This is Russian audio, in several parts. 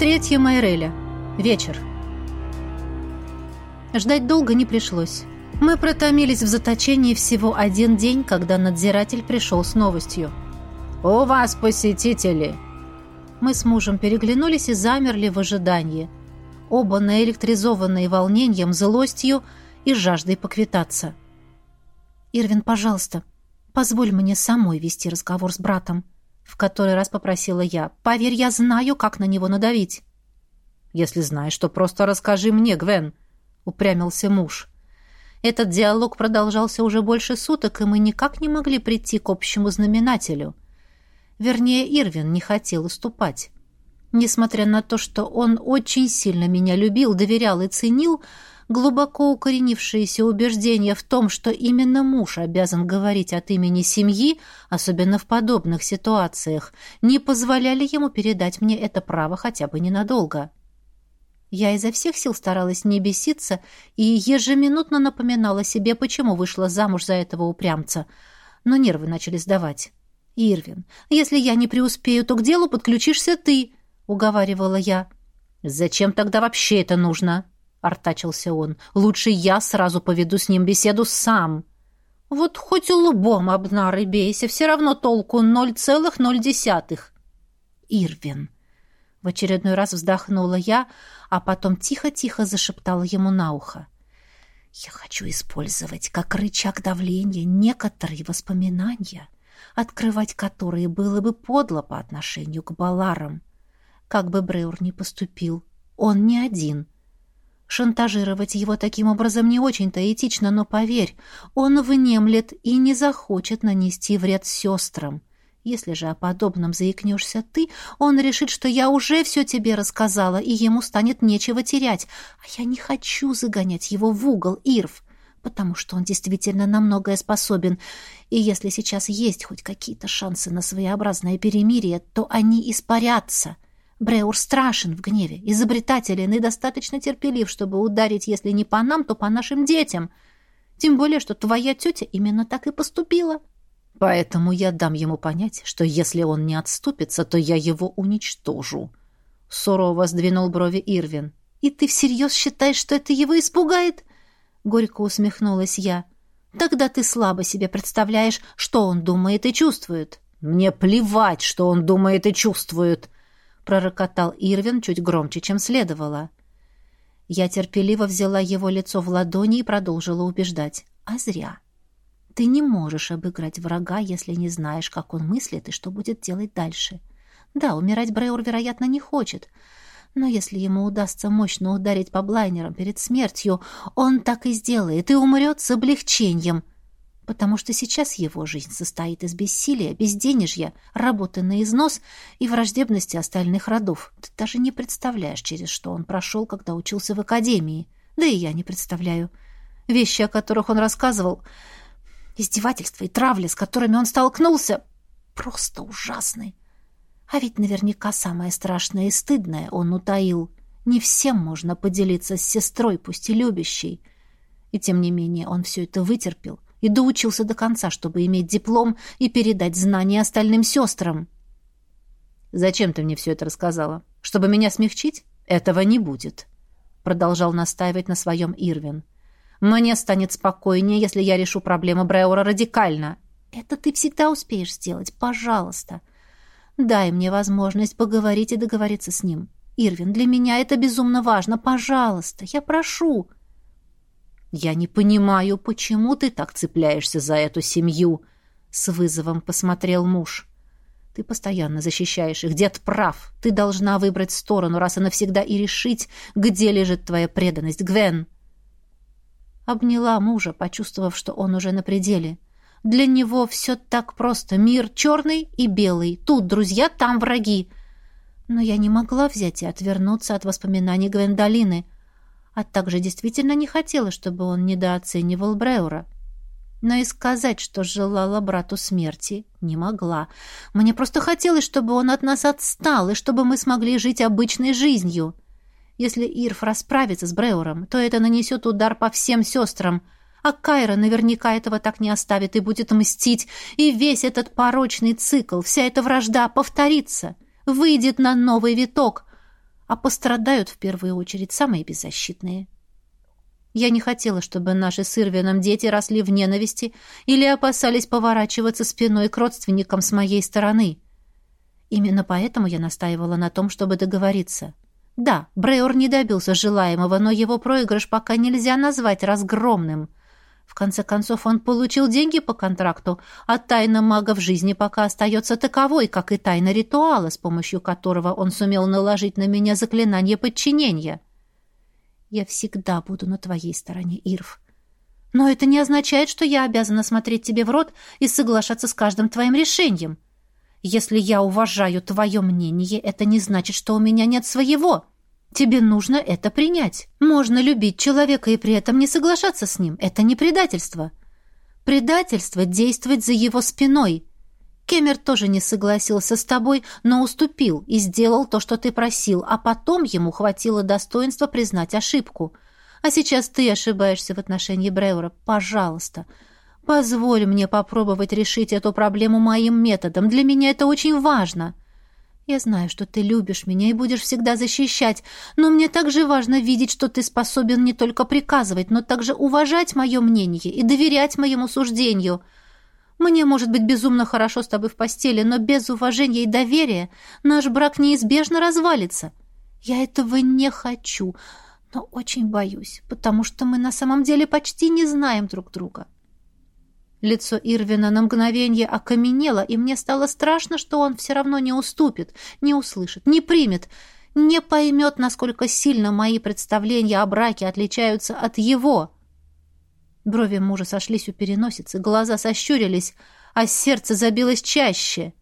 Третья Майреля. Вечер. Ждать долго не пришлось. Мы протомились в заточении всего один день, когда надзиратель пришел с новостью. «У вас посетители!» Мы с мужем переглянулись и замерли в ожидании. Оба наэлектризованные волнением, злостью и жаждой поквитаться. «Ирвин, пожалуйста, позволь мне самой вести разговор с братом», — в который раз попросила я. «Поверь, я знаю, как на него надавить». «Если знаешь, то просто расскажи мне, Гвен», — упрямился муж. Этот диалог продолжался уже больше суток, и мы никак не могли прийти к общему знаменателю. Вернее, Ирвин не хотел уступать. Несмотря на то, что он очень сильно меня любил, доверял и ценил, глубоко укоренившиеся убеждения в том, что именно муж обязан говорить от имени семьи, особенно в подобных ситуациях, не позволяли ему передать мне это право хотя бы ненадолго. Я изо всех сил старалась не беситься и ежеминутно напоминала себе, почему вышла замуж за этого упрямца. Но нервы начали сдавать. «Ирвин, если я не преуспею, то к делу подключишься ты», — уговаривала я. «Зачем тогда вообще это нужно?» — артачился он. «Лучше я сразу поведу с ним беседу сам». «Вот хоть лбом об нары бейся, все равно толку ноль целых ноль десятых». «Ирвин», в очередной раз вздохнула я, а потом тихо-тихо зашептала ему на ухо. «Я хочу использовать как рычаг давления некоторые воспоминания, открывать которые было бы подло по отношению к Баларам. Как бы Бреур ни поступил, он не один». Шантажировать его таким образом не очень-то этично, но поверь, он внемлет и не захочет нанести вред сестрам. Если же о подобном заикнешься ты, он решит, что я уже все тебе рассказала, и ему станет нечего терять. А я не хочу загонять его в угол, Ирв, потому что он действительно на многое способен. И если сейчас есть хоть какие-то шансы на своеобразное перемирие, то они испарятся. Бреур страшен в гневе, изобретателен и достаточно терпелив, чтобы ударить, если не по нам, то по нашим детям. Тем более, что твоя тетя именно так и поступила». Поэтому я дам ему понять, что если он не отступится, то я его уничтожу. Сурово сдвинул брови Ирвин. «И ты всерьез считаешь, что это его испугает?» Горько усмехнулась я. «Тогда ты слабо себе представляешь, что он думает и чувствует». «Мне плевать, что он думает и чувствует!» Пророкотал Ирвин чуть громче, чем следовало. Я терпеливо взяла его лицо в ладони и продолжила убеждать. «А зря». Ты не можешь обыграть врага, если не знаешь, как он мыслит и что будет делать дальше. Да, умирать Бреур, вероятно, не хочет. Но если ему удастся мощно ударить по блайнерам перед смертью, он так и сделает и умрет с облегчением. Потому что сейчас его жизнь состоит из бессилия, безденежья, работы на износ и враждебности остальных родов. Ты даже не представляешь, через что он прошел, когда учился в академии. Да и я не представляю. Вещи, о которых он рассказывал, Издевательства и травли, с которыми он столкнулся, просто ужасны. А ведь наверняка самое страшное и стыдное он утаил. Не всем можно поделиться с сестрой, пусть и любящей. И тем не менее он все это вытерпел и доучился до конца, чтобы иметь диплом и передать знания остальным сестрам. «Зачем ты мне все это рассказала? Чтобы меня смягчить? Этого не будет», — продолжал настаивать на своем Ирвин. Мне станет спокойнее, если я решу проблему Бреура радикально. Это ты всегда успеешь сделать, пожалуйста. Дай мне возможность поговорить и договориться с ним. Ирвин, для меня это безумно важно. Пожалуйста, я прошу. Я не понимаю, почему ты так цепляешься за эту семью, с вызовом посмотрел муж. Ты постоянно защищаешь их. Дед прав. Ты должна выбрать сторону раз и навсегда и решить, где лежит твоя преданность, Гвен. Обняла мужа, почувствовав, что он уже на пределе. Для него все так просто. Мир черный и белый. Тут друзья, там враги. Но я не могла взять и отвернуться от воспоминаний Гвендолины. А также действительно не хотела, чтобы он недооценивал Бреура. Но и сказать, что желала брату смерти, не могла. Мне просто хотелось, чтобы он от нас отстал, и чтобы мы смогли жить обычной жизнью. Если Ирф расправится с Бреуром, то это нанесет удар по всем сестрам. А Кайра наверняка этого так не оставит и будет мстить. И весь этот порочный цикл, вся эта вражда повторится, выйдет на новый виток. А пострадают в первую очередь самые беззащитные. Я не хотела, чтобы наши с Ирвином дети росли в ненависти или опасались поворачиваться спиной к родственникам с моей стороны. Именно поэтому я настаивала на том, чтобы договориться. Да, Брейор не добился желаемого, но его проигрыш пока нельзя назвать разгромным. В конце концов, он получил деньги по контракту, а тайна мага в жизни пока остается таковой, как и тайна ритуала, с помощью которого он сумел наложить на меня заклинание подчинения. Я всегда буду на твоей стороне, Ирв. Но это не означает, что я обязана смотреть тебе в рот и соглашаться с каждым твоим решением. Если я уважаю твое мнение, это не значит, что у меня нет своего. Тебе нужно это принять. Можно любить человека и при этом не соглашаться с ним. Это не предательство. Предательство — действовать за его спиной. Кемер тоже не согласился с тобой, но уступил и сделал то, что ты просил, а потом ему хватило достоинства признать ошибку. А сейчас ты ошибаешься в отношении Бреура. Пожалуйста, позволь мне попробовать решить эту проблему моим методом. Для меня это очень важно». Я знаю, что ты любишь меня и будешь всегда защищать, но мне также важно видеть, что ты способен не только приказывать, но также уважать мое мнение и доверять моему суждению. Мне может быть безумно хорошо с тобой в постели, но без уважения и доверия наш брак неизбежно развалится. Я этого не хочу, но очень боюсь, потому что мы на самом деле почти не знаем друг друга. Лицо Ирвина на мгновение окаменело, и мне стало страшно, что он все равно не уступит, не услышит, не примет, не поймет, насколько сильно мои представления о браке отличаются от его. Брови мужа сошлись у переносицы, глаза сощурились, а сердце забилось чаще.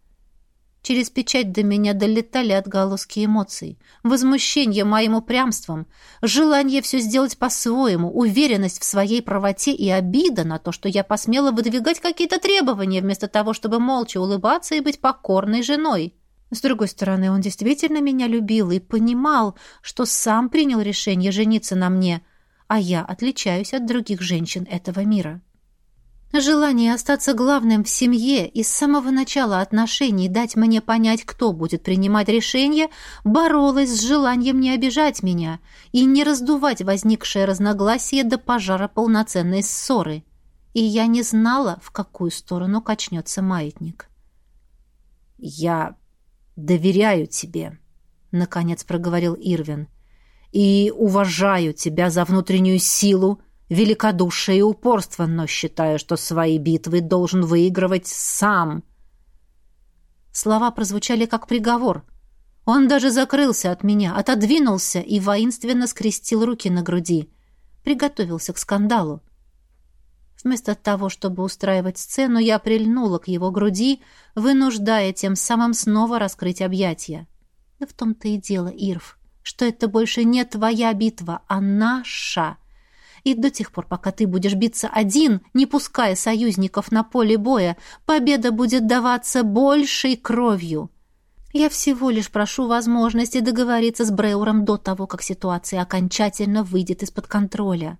Через печать до меня долетали отголоски эмоций. Возмущение моим упрямством, желание все сделать по-своему, уверенность в своей правоте и обида на то, что я посмела выдвигать какие-то требования, вместо того, чтобы молча улыбаться и быть покорной женой. С другой стороны, он действительно меня любил и понимал, что сам принял решение жениться на мне, а я отличаюсь от других женщин этого мира. Желание остаться главным в семье и с самого начала отношений дать мне понять, кто будет принимать решение, боролось с желанием не обижать меня и не раздувать возникшее разногласие до пожара полноценной ссоры. И я не знала, в какую сторону качнется маятник. «Я доверяю тебе», — наконец проговорил Ирвин, — «и уважаю тебя за внутреннюю силу, великодушие и упорство, но считаю, что свои битвы должен выигрывать сам. Слова прозвучали как приговор. Он даже закрылся от меня, отодвинулся и воинственно скрестил руки на груди. Приготовился к скандалу. Вместо того, чтобы устраивать сцену, я прильнула к его груди, вынуждая тем самым снова раскрыть объятия. Да в том-то и дело, Ирв, что это больше не твоя битва, а наша — и до тех пор, пока ты будешь биться один, не пуская союзников на поле боя, победа будет даваться большей кровью. Я всего лишь прошу возможности договориться с Бреуром до того, как ситуация окончательно выйдет из-под контроля.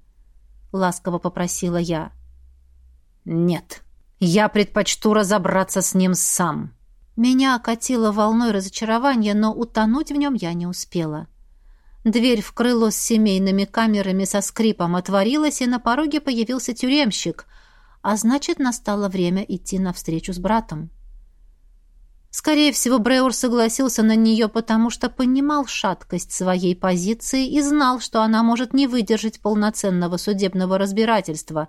Ласково попросила я. Нет, я предпочту разобраться с ним сам. Меня окатило волной разочарования, но утонуть в нем я не успела. — Дверь в крыло с семейными камерами со скрипом отворилась, и на пороге появился тюремщик, а значит, настало время идти навстречу с братом. Скорее всего, Бреур согласился на нее, потому что понимал шаткость своей позиции и знал, что она может не выдержать полноценного судебного разбирательства.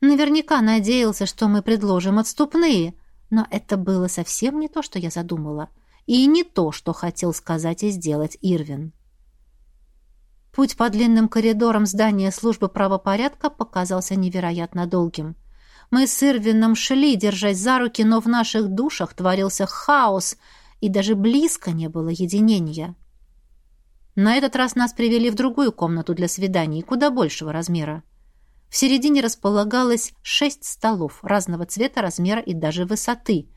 Наверняка надеялся, что мы предложим отступные, но это было совсем не то, что я задумала, и не то, что хотел сказать и сделать Ирвин. Путь по длинным коридорам здания службы правопорядка показался невероятно долгим. Мы с Ирвином шли, держась за руки, но в наших душах творился хаос, и даже близко не было единения. На этот раз нас привели в другую комнату для свиданий, куда большего размера. В середине располагалось шесть столов разного цвета, размера и даже высоты.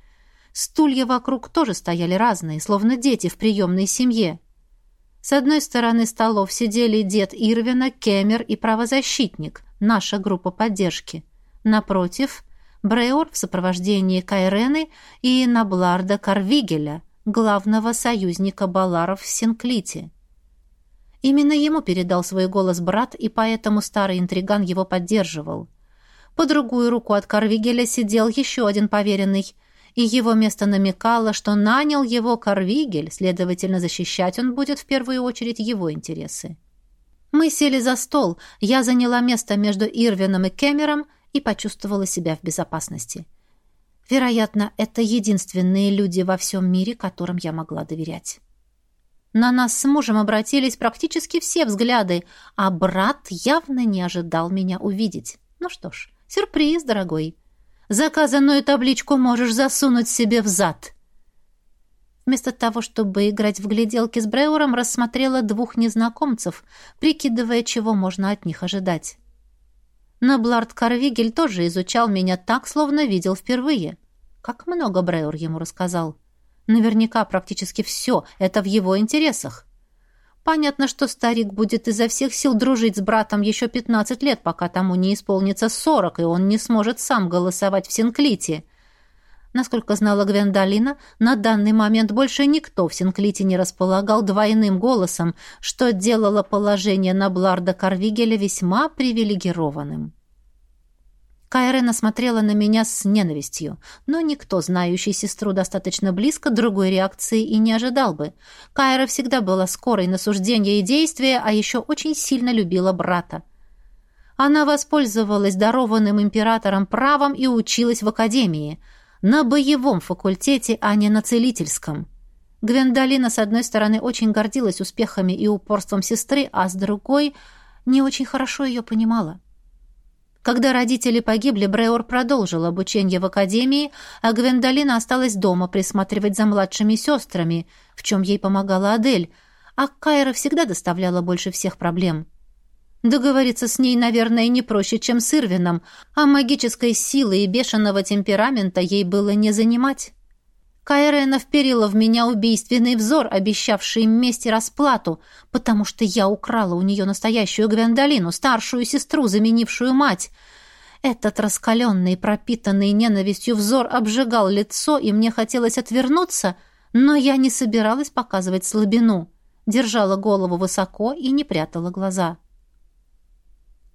Стулья вокруг тоже стояли разные, словно дети в приемной семье. С одной стороны столов сидели дед Ирвина, Кемер и правозащитник, наша группа поддержки. Напротив — Бреор в сопровождении Кайрены и Набларда Карвигеля, главного союзника Баларов в Синклите. Именно ему передал свой голос брат, и поэтому старый интриган его поддерживал. По другую руку от Карвигеля сидел еще один поверенный, и его место намекало, что нанял его Карвигель, следовательно, защищать он будет в первую очередь его интересы. Мы сели за стол, я заняла место между Ирвином и Кемером и почувствовала себя в безопасности. Вероятно, это единственные люди во всем мире, которым я могла доверять. На нас с мужем обратились практически все взгляды, а брат явно не ожидал меня увидеть. Ну что ж, сюрприз, дорогой. Заказанную табличку можешь засунуть себе в зад. Вместо того, чтобы играть в гляделки с Бреуром, рассмотрела двух незнакомцев, прикидывая, чего можно от них ожидать. Наблард Карвигель тоже изучал меня так, словно видел впервые. Как много Бреур ему рассказал. Наверняка практически все. Это в его интересах. Понятно, что старик будет изо всех сил дружить с братом еще 15 лет, пока тому не исполнится 40, и он не сможет сам голосовать в Синклите. Насколько знала Гвендолина, на данный момент больше никто в Синклите не располагал двойным голосом, что делало положение на Бларда Карвигеля весьма привилегированным. Кайрена смотрела на меня с ненавистью, но никто, знающий сестру достаточно близко, другой реакции и не ожидал бы. Кайра всегда была скорой на суждения и действия, а еще очень сильно любила брата. Она воспользовалась дарованным императором правом и училась в академии. На боевом факультете, а не на целительском. Гвендолина, с одной стороны, очень гордилась успехами и упорством сестры, а с другой не очень хорошо ее понимала. Когда родители погибли, Бреор продолжил обучение в академии, а Гвендолина осталась дома присматривать за младшими сестрами, в чем ей помогала Адель, а Кайра всегда доставляла больше всех проблем. Договориться с ней, наверное, не проще, чем с Ирвином, а магической силы и бешеного темперамента ей было не занимать. Кайрена вперила в меня убийственный взор, обещавший месть расплату, потому что я украла у нее настоящую Гвендолину, старшую сестру, заменившую мать. Этот раскаленный, пропитанный ненавистью взор обжигал лицо, и мне хотелось отвернуться, но я не собиралась показывать слабину. Держала голову высоко и не прятала глаза.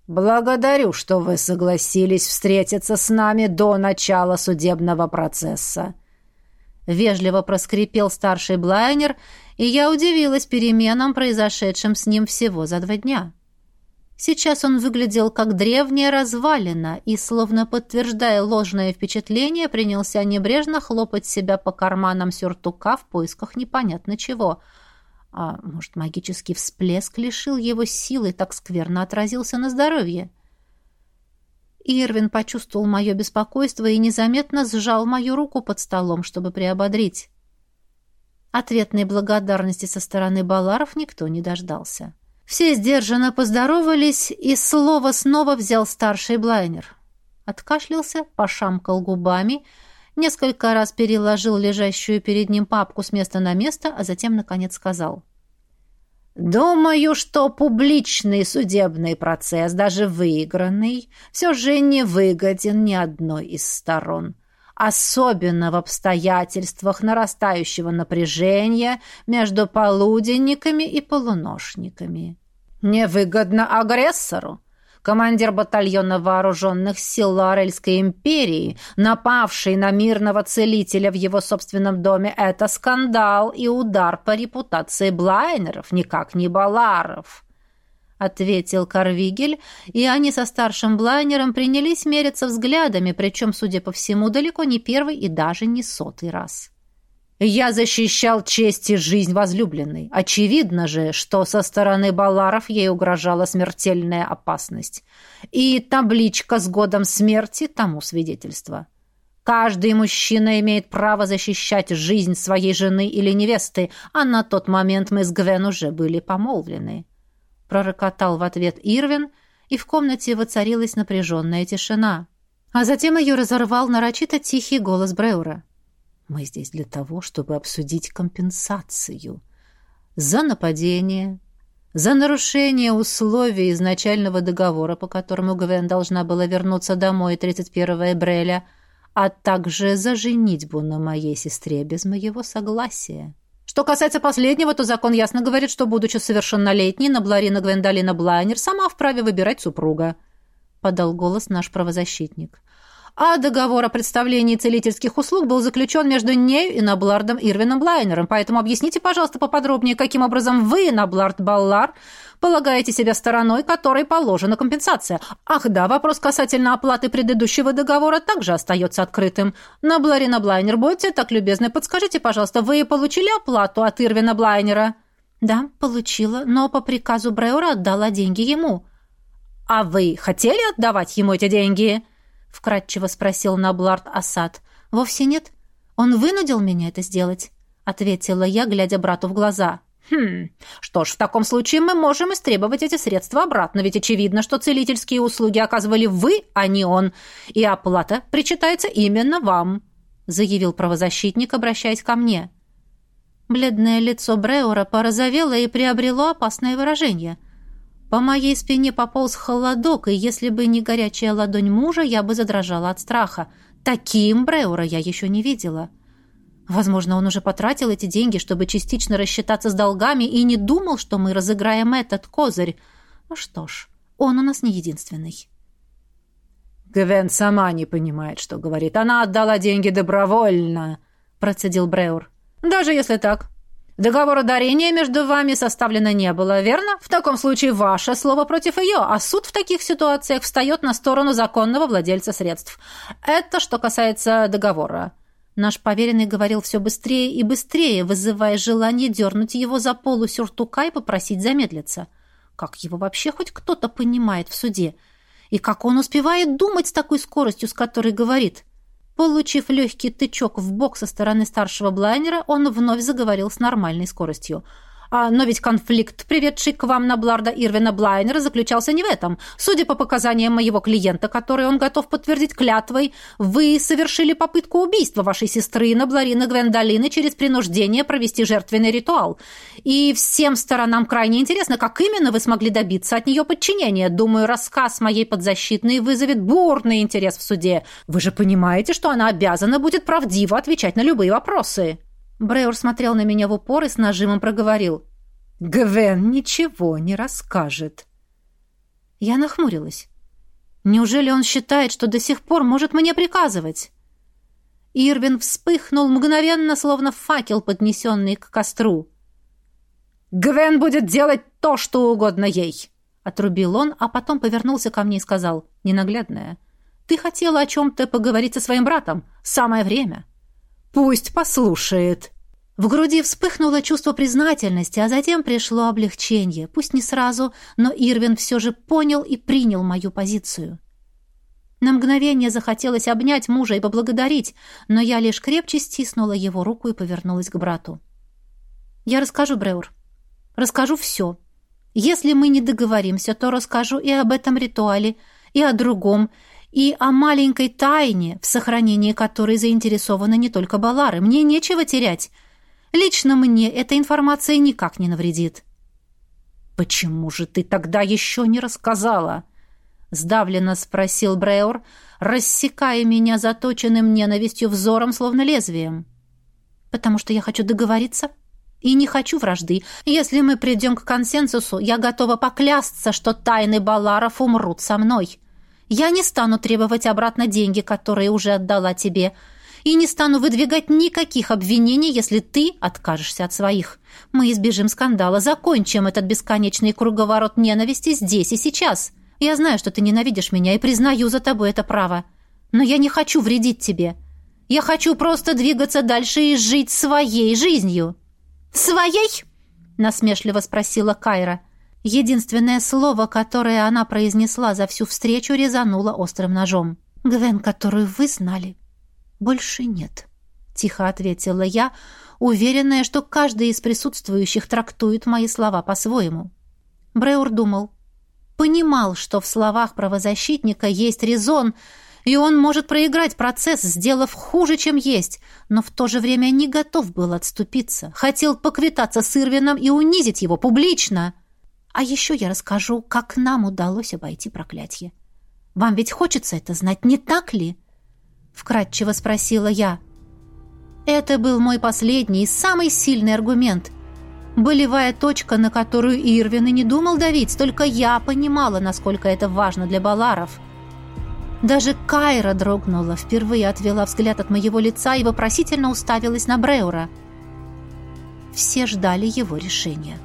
«Благодарю, что вы согласились встретиться с нами до начала судебного процесса», Вежливо проскрипел старший блайнер, и я удивилась переменам, произошедшим с ним всего за два дня. Сейчас он выглядел как древняя развалина и, словно подтверждая ложное впечатление, принялся небрежно хлопать себя по карманам сюртука в поисках непонятно чего. А может, магический всплеск лишил его силы, так скверно отразился на здоровье? — Ирвин почувствовал мое беспокойство и незаметно сжал мою руку под столом, чтобы приободрить. Ответной благодарности со стороны Баларов никто не дождался. Все сдержанно поздоровались, и слово снова взял старший блайнер. Откашлялся, пошамкал губами, несколько раз переложил лежащую перед ним папку с места на место, а затем, наконец, сказал — Думаю, что публичный судебный процесс, даже выигранный, все же не выгоден ни одной из сторон, особенно в обстоятельствах нарастающего напряжения между полуденниками и полуношниками. Невыгодно агрессору, командир батальона вооруженных сил Лорельской империи, напавший на мирного целителя в его собственном доме, это скандал и удар по репутации блайнеров, никак не баларов. Ответил Карвигель, и они со старшим блайнером принялись мериться взглядами, причем, судя по всему, далеко не первый и даже не сотый раз. Я защищал честь и жизнь возлюбленной. Очевидно же, что со стороны Баларов ей угрожала смертельная опасность. И табличка с годом смерти тому свидетельство. Каждый мужчина имеет право защищать жизнь своей жены или невесты, а на тот момент мы с Гвен уже были помолвлены. Пророкотал в ответ Ирвин, и в комнате воцарилась напряженная тишина. А затем ее разорвал нарочито тихий голос Бреура. Мы здесь для того, чтобы обсудить компенсацию. За нападение, за нарушение условий изначального договора, по которому Гвен должна была вернуться домой 31 Эбреля, а также за женитьбу на моей сестре без моего согласия. Что касается последнего, то закон ясно говорит, что, будучи совершеннолетней, Набларина Гвендолина Блайнер сама вправе выбирать супруга», — подал голос наш правозащитник. «А договор о представлении целительских услуг был заключен между нею и Наблардом Ирвином Блайнером, поэтому объясните, пожалуйста, поподробнее, каким образом вы, Наблард Баллар, полагаете себя стороной, которой положена компенсация. Ах да, вопрос касательно оплаты предыдущего договора также остается открытым. На Бларина Блайнер, будьте так любезны, подскажите, пожалуйста, вы получили оплату от Ирвина Блайнера? Да, получила, но по приказу Бреура отдала деньги ему. А вы хотели отдавать ему эти деньги? Вкратчиво спросил Наблард Асад. Вовсе нет. Он вынудил меня это сделать, ответила я, глядя брату в глаза. Хм, что ж, в таком случае мы можем истребовать эти средства обратно, ведь очевидно, что целительские услуги оказывали вы, а не он, и оплата причитается именно вам, заявил правозащитник, обращаясь ко мне. Бледное лицо Бреура порозовело и приобрело опасное выражение. По моей спине пополз холодок, и если бы не горячая ладонь мужа, я бы задрожала от страха. Таким Бреура я еще не видела. — Возможно, он уже потратил эти деньги, чтобы частично рассчитаться с долгами и не думал, что мы разыграем этот козырь. Ну что ж, он у нас не единственный. Гвен сама не понимает, что говорит. Она отдала деньги добровольно, процедил Бреур. Даже если так. Договора дарения между вами составлено не было, верно? В таком случае ваше слово против ее, а суд в таких ситуациях встает на сторону законного владельца средств. Это что касается договора. Наш поверенный говорил все быстрее и быстрее, вызывая желание дернуть его за полу сюртука и попросить замедлиться. Как его вообще хоть кто-то понимает в суде? И как он успевает думать с такой скоростью, с которой говорит? Получив легкий тычок в бок со стороны старшего блайнера, он вновь заговорил с нормальной скоростью – а, но ведь конфликт, приведший к вам на Бларда Ирвина Блайнера, заключался не в этом. Судя по показаниям моего клиента, которые он готов подтвердить клятвой, вы совершили попытку убийства вашей сестры на Бларина Гвендолины через принуждение провести жертвенный ритуал. И всем сторонам крайне интересно, как именно вы смогли добиться от нее подчинения. Думаю, рассказ моей подзащитной вызовет бурный интерес в суде. Вы же понимаете, что она обязана будет правдиво отвечать на любые вопросы». Брейор смотрел на меня в упор и с нажимом проговорил. «Гвен ничего не расскажет». Я нахмурилась. Неужели он считает, что до сих пор может мне приказывать? Ирвин вспыхнул мгновенно, словно факел, поднесенный к костру. «Гвен будет делать то, что угодно ей!» Отрубил он, а потом повернулся ко мне и сказал, ненаглядная, «Ты хотела о чем-то поговорить со своим братом. Самое время». «Пусть послушает!» В груди вспыхнуло чувство признательности, а затем пришло облегчение. Пусть не сразу, но Ирвин все же понял и принял мою позицию. На мгновение захотелось обнять мужа и поблагодарить, но я лишь крепче стиснула его руку и повернулась к брату. «Я расскажу, Бреур. Расскажу все. Если мы не договоримся, то расскажу и об этом ритуале, и о другом, и о маленькой тайне, в сохранении которой заинтересованы не только Балары. Мне нечего терять». Лично мне эта информация никак не навредит. «Почему же ты тогда еще не рассказала?» Сдавленно спросил Бреор, рассекая меня заточенным ненавистью взором, словно лезвием. «Потому что я хочу договориться и не хочу вражды. Если мы придем к консенсусу, я готова поклясться, что тайны Баларов умрут со мной. Я не стану требовать обратно деньги, которые уже отдала тебе, и не стану выдвигать никаких обвинений, если ты откажешься от своих. Мы избежим скандала, закончим этот бесконечный круговорот ненависти здесь и сейчас. Я знаю, что ты ненавидишь меня и признаю за тобой это право. Но я не хочу вредить тебе. Я хочу просто двигаться дальше и жить своей жизнью». «Своей?» — насмешливо спросила Кайра. Единственное слово, которое она произнесла за всю встречу, резануло острым ножом. «Гвен, которую вы знали, больше нет», — тихо ответила я, уверенная, что каждый из присутствующих трактует мои слова по-своему. Бреур думал. Понимал, что в словах правозащитника есть резон, и он может проиграть процесс, сделав хуже, чем есть, но в то же время не готов был отступиться, хотел поквитаться с Ирвином и унизить его публично. А еще я расскажу, как нам удалось обойти проклятие. Вам ведь хочется это знать, не так ли?» — вкратчиво спросила я. Это был мой последний и самый сильный аргумент. Болевая точка, на которую Ирвин и не думал давить, только я понимала, насколько это важно для Баларов. Даже Кайра дрогнула, впервые отвела взгляд от моего лица и вопросительно уставилась на Бреура. Все ждали его решения.